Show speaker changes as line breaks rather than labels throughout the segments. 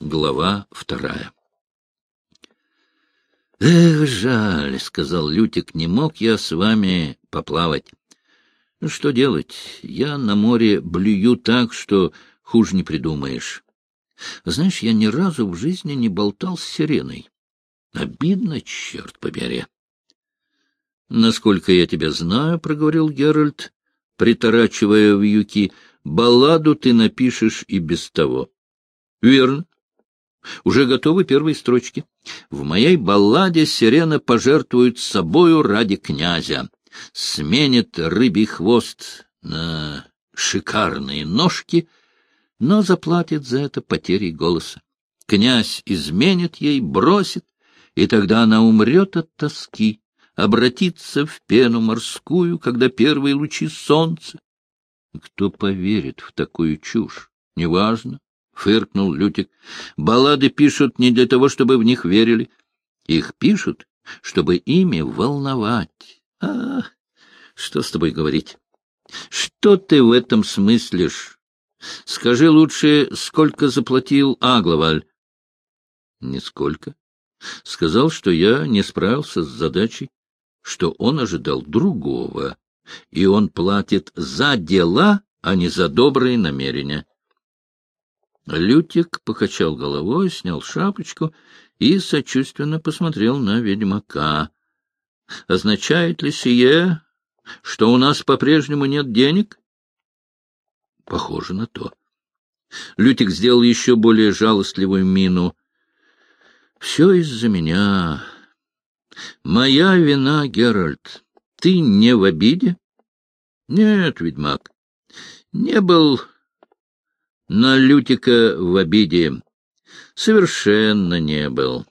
Глава вторая. «Эх, жаль», — сказал Лютик, — «не мог я с вами поплавать. Ну, что делать? Я на море блюю так, что хуже не придумаешь. Знаешь, я ни разу в жизни не болтал с сиреной. Обидно, черт побери». «Насколько я тебя знаю», — проговорил Геральт, приторачивая вьюки, — «балладу ты напишешь и без того». «Верно. Уже готовы первые строчки. В моей балладе сирена пожертвует собою ради князя, сменит рыбий хвост на шикарные ножки, но заплатит за это потерей голоса. Князь изменит ей, бросит, и тогда она умрет от тоски, обратится в пену морскую, когда первые лучи солнца. Кто поверит в такую чушь? Неважно фыркнул Лютик. Баллады пишут не для того, чтобы в них верили. Их пишут, чтобы ими волновать. А, что с тобой говорить? Что ты в этом смыслишь? Скажи лучше, сколько заплатил Агловаль? Нисколько. Сказал, что я не справился с задачей, что он ожидал другого, и он платит за дела, а не за добрые намерения. Лютик покачал головой, снял шапочку и сочувственно посмотрел на ведьмака. — Означает ли сие, что у нас по-прежнему нет денег? — Похоже на то. Лютик сделал еще более жалостливую мину. — Все из-за меня. Моя вина, Геральт. Ты не в обиде? — Нет, ведьмак. Не был на Лютика в обиде совершенно не был.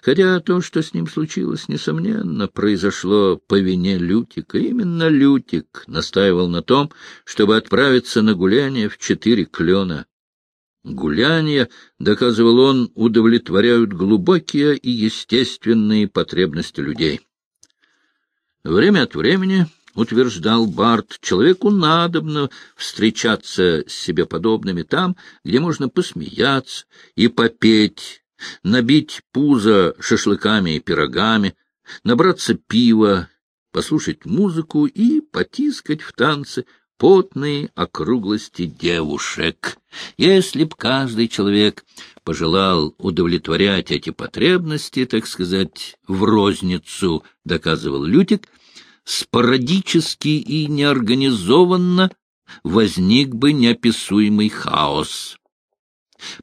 Хотя то, что с ним случилось, несомненно, произошло по вине Лютика. Именно Лютик настаивал на том, чтобы отправиться на гуляние в четыре клена. Гуляния, доказывал он, удовлетворяют глубокие и естественные потребности людей. Время от времени — утверждал Барт, — человеку надобно встречаться с себе подобными там, где можно посмеяться и попеть, набить пузо шашлыками и пирогами, набраться пива, послушать музыку и потискать в танце потные округлости девушек. Если б каждый человек пожелал удовлетворять эти потребности, так сказать, в розницу, доказывал Лютик, — спорадически и неорганизованно возник бы неописуемый хаос.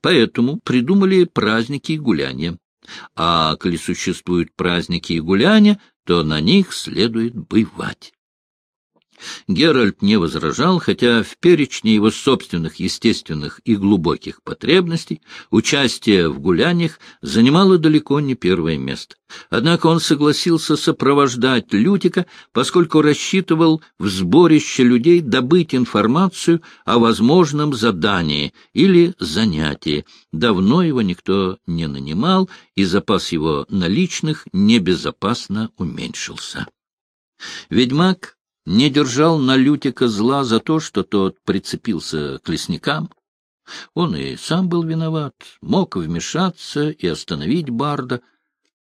Поэтому придумали праздники и гуляния. А коли существуют праздники и гуляния, то на них следует бывать. Геральт не возражал, хотя в перечне его собственных естественных и глубоких потребностей участие в гуляниях занимало далеко не первое место. Однако он согласился сопровождать Лютика, поскольку рассчитывал в сборище людей добыть информацию о возможном задании или занятии. Давно его никто не нанимал, и запас его наличных небезопасно уменьшился. Ведьмак не держал на Лютика зла за то, что тот прицепился к лесникам. Он и сам был виноват, мог вмешаться и остановить Барда,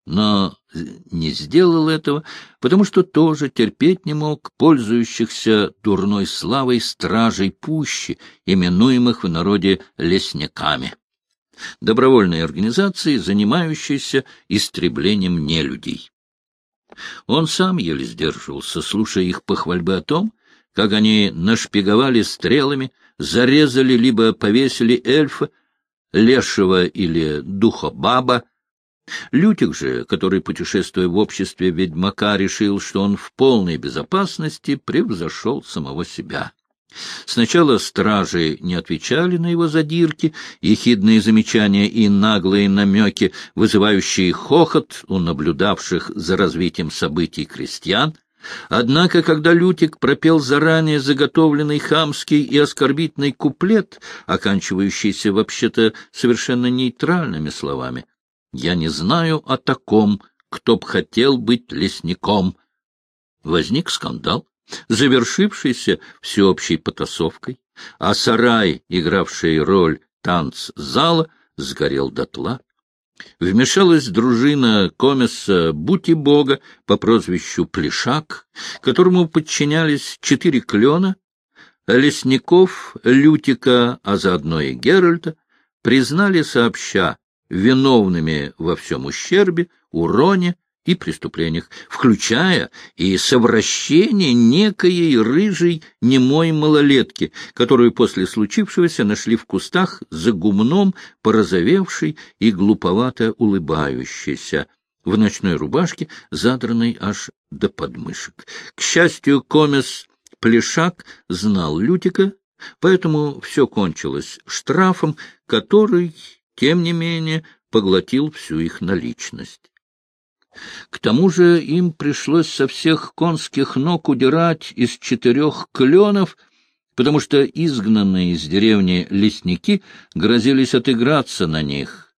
но не сделал этого, потому что тоже терпеть не мог пользующихся дурной славой стражей пущи, именуемых в народе лесниками. Добровольной организации, занимающейся истреблением нелюдей. Он сам еле сдерживался, слушая их похвальбы о том, как они нашпиговали стрелами, зарезали либо повесили эльфа, лешего или духобаба. Лютик же, который, путешествуя в обществе ведьмака, решил, что он в полной безопасности, превзошел самого себя. Сначала стражи не отвечали на его задирки, ехидные замечания и наглые намеки, вызывающие хохот у наблюдавших за развитием событий крестьян. Однако, когда Лютик пропел заранее заготовленный хамский и оскорбительный куплет, оканчивающийся вообще-то совершенно нейтральными словами, «Я не знаю о таком, кто б хотел быть лесником», возник скандал завершившийся всеобщей потасовкой, а сарай, игравший роль танцзала, сгорел дотла. Вмешалась дружина комисса Бути-Бога по прозвищу Плешак, которому подчинялись четыре клена, лесников, Лютика, а заодно и Геральта, признали сообща виновными во всем ущербе, уроне и преступлениях, включая и совращение некоей рыжей немой малолетки, которую после случившегося нашли в кустах за гумном, порозовевшей и глуповато улыбающейся, в ночной рубашке, задранной аж до подмышек. К счастью, комес Плешак знал Лютика, поэтому все кончилось штрафом, который, тем не менее, поглотил всю их наличность. К тому же им пришлось со всех конских ног удирать из четырех кленов, потому что изгнанные из деревни лесники грозились отыграться на них,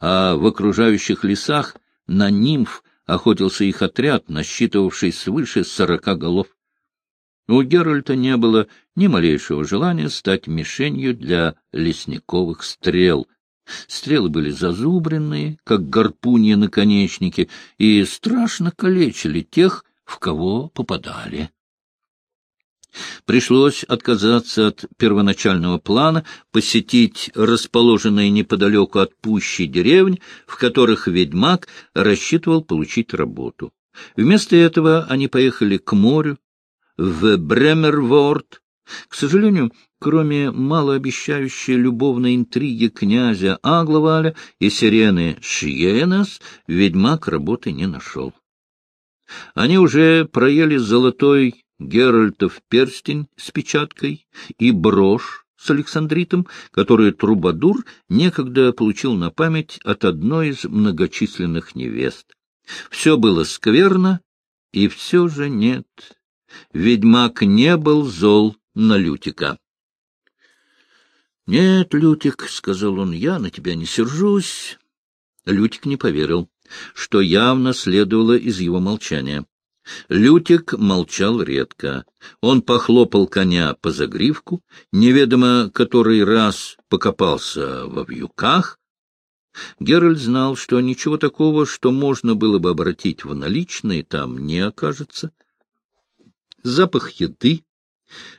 а в окружающих лесах на нимф охотился их отряд, насчитывавший свыше сорока голов. У Геральта не было ни малейшего желания стать мишенью для лесниковых стрел — Стрелы были зазубренные, как гарпунья наконечники, и страшно калечили тех, в кого попадали. Пришлось отказаться от первоначального плана посетить расположенные неподалеку от пущей деревни, в которых ведьмак рассчитывал получить работу. Вместо этого они поехали к морю, в Бремерворд. К сожалению, Кроме малообещающей любовной интриги князя Агловаля и сирены Шиенас, ведьмак работы не нашел. Они уже проели золотой Геральтов перстень с печаткой и брошь с Александритом, которую Трубадур некогда получил на память от одной из многочисленных невест. Все было скверно, и все же нет. Ведьмак не был зол на Лютика. — Нет, Лютик, — сказал он, — я на тебя не сержусь. Лютик не поверил, что явно следовало из его молчания. Лютик молчал редко. Он похлопал коня по загривку, неведомо который раз покопался во вьюках. Геральт знал, что ничего такого, что можно было бы обратить в наличные, там не окажется. Запах еды,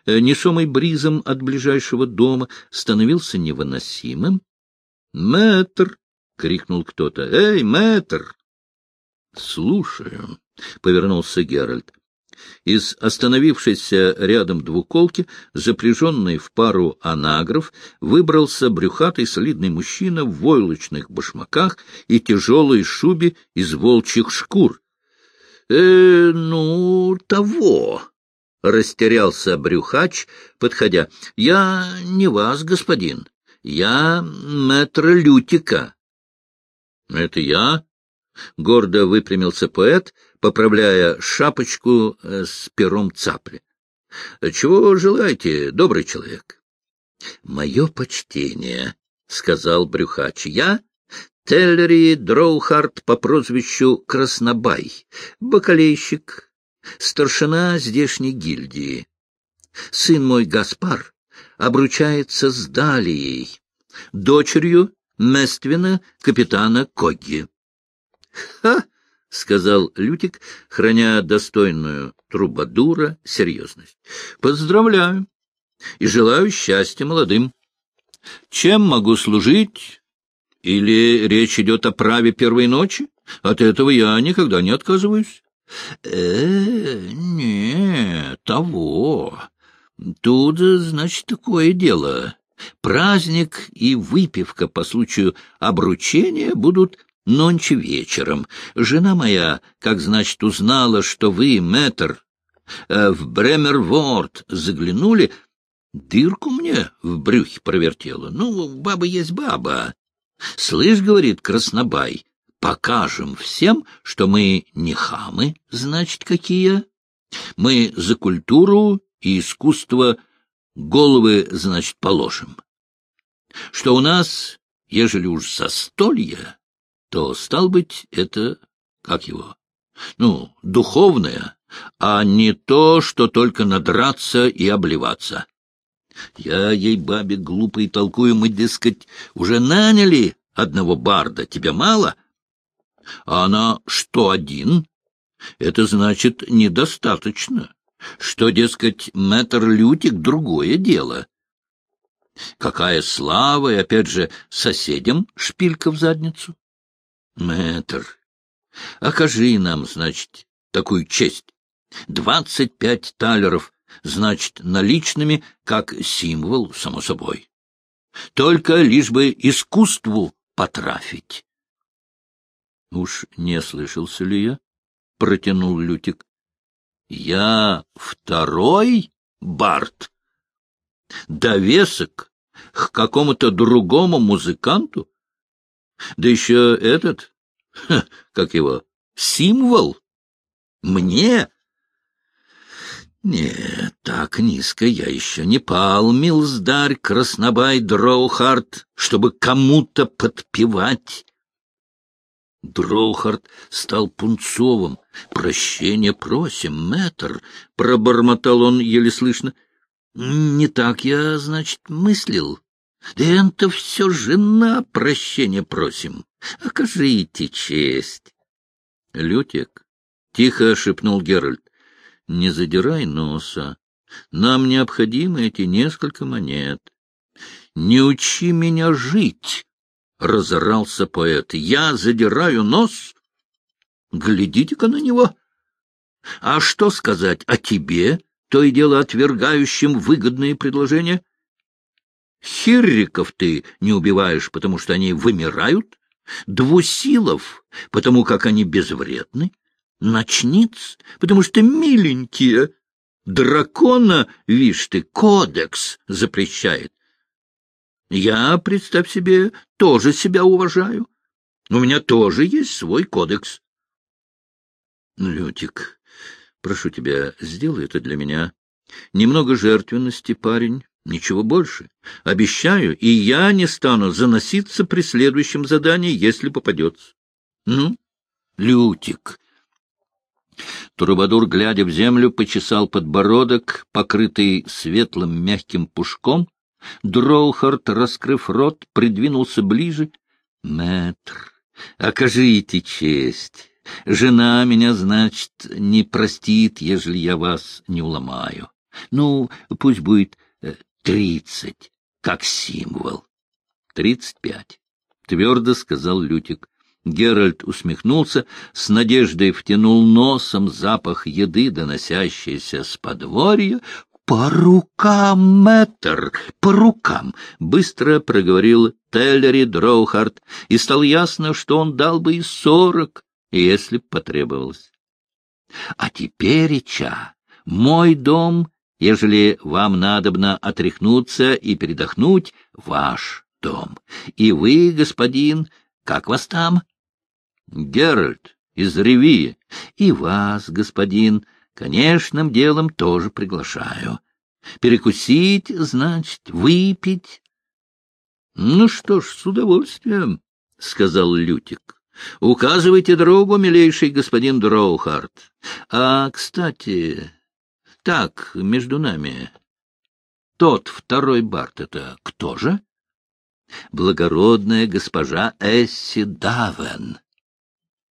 несомый бризом от ближайшего дома, становился невыносимым. — Мэтр! — крикнул кто-то. — Эй, мэтр! — Слушаю, — повернулся Геральт. Из остановившейся рядом двуколки, запряженной в пару анагров, выбрался брюхатый солидный мужчина в войлочных башмаках и тяжелой шубе из волчьих шкур. — Э, ну, того! — растерялся брюхач, подходя. — Я не вас, господин. Я мэтр Лютика. — Это я? — гордо выпрямился поэт, поправляя шапочку э, с пером цапли. — Чего желаете, добрый человек? — Мое почтение, — сказал брюхач. — Я Теллери Дроухарт по прозвищу Краснобай, бакалейщик, старшина здешней гильдии. Сын мой Гаспар обручается с Далией, дочерью Мествина капитана Когги. — Ха! — сказал Лютик, храня достойную трубадура серьезность. — Поздравляю и желаю счастья молодым. Чем могу служить? Или речь идет о праве первой ночи? От этого я никогда не отказываюсь. Э, не, того. Тут, значит, такое дело. Праздник и выпивка по случаю обручения будут нонче вечером. Жена моя, как значит, узнала, что вы, мэтр, э, в Бремерворд заглянули, дырку мне в брюхе провертела. Ну, баба есть баба. Слышь, говорит Краснобай, покажем всем, что мы не хамы, значит, какие. Мы за культуру и искусство головы, значит, положим. Что у нас, ежели уж застолье, то, стал быть, это, как его, ну, духовное, а не то, что только надраться и обливаться. Я ей, бабе, глупо и толкую, мы, дескать, уже наняли одного барда, тебе мало? А она что, один? Это значит недостаточно. Что, дескать, мэтр Лютик — другое дело. Какая слава, и опять же соседям шпилька в задницу. Мэтр, окажи нам, значит, такую честь. Двадцать пять талеров, значит, наличными, как символ, само собой. Только лишь бы искусству потрафить. Уж не слышался ли я? Протянул Лютик. Я второй Барт? Довесок к какому-то другому музыканту? Да еще этот, ха, как его, символ? Мне? Нет, так низко я еще не пал, милздарь, краснобай, дроухард, чтобы кому-то подпевать. Дроухард стал пунцовым. «Прощения просим, мэтр», — пробормотал он еле слышно. «Не так я, значит, мыслил. Это все жена прощения просим. Окажите честь». «Лютик», — тихо шепнул Геральт, — «не задирай носа. Нам необходимы эти несколько монет. Не учи меня жить». — разорался поэт. — Я задираю нос? Глядите-ка на него. А что сказать о тебе, то и дело отвергающим выгодные предложения? Хирриков ты не убиваешь, потому что они вымирают, двусилов, потому как они безвредны, ночниц, потому что миленькие, дракона, вишь ты, кодекс запрещает. Я, представь себе, тоже себя уважаю. У меня тоже есть свой кодекс. Лютик, прошу тебя, сделай это для меня. Немного жертвенности, парень, ничего больше. Обещаю, и я не стану заноситься при следующем задании, если попадется. Ну, Лютик. Турбадур, глядя в землю, почесал подбородок, покрытый светлым мягким пушком, Дроухард, раскрыв рот, придвинулся ближе. — Мэтр, окажите честь. Жена меня, значит, не простит, ежели я вас не уломаю. Ну, пусть будет э, тридцать, как символ. — Тридцать пять, — твердо сказал Лютик. Геральт усмехнулся, с надеждой втянул носом запах еды, доносящийся с подворья, «По рукам, мэтр, по рукам!» — быстро проговорил Теллери Дроухард, и стало ясно, что он дал бы и сорок, если б потребовалось. «А теперь, Ча, мой дом, ежели вам надобно отряхнуться и передохнуть, ваш дом. И вы, господин, как вас там?» «Геральт из Ревии. И вас, господин, — Конечным делом тоже приглашаю. Перекусить, значит, выпить. — Ну что ж, с удовольствием, — сказал Лютик. — Указывайте дорогу, милейший господин Дроухард. А, кстати, так, между нами, тот второй Барт — это кто же? — Благородная госпожа Эсси Давен.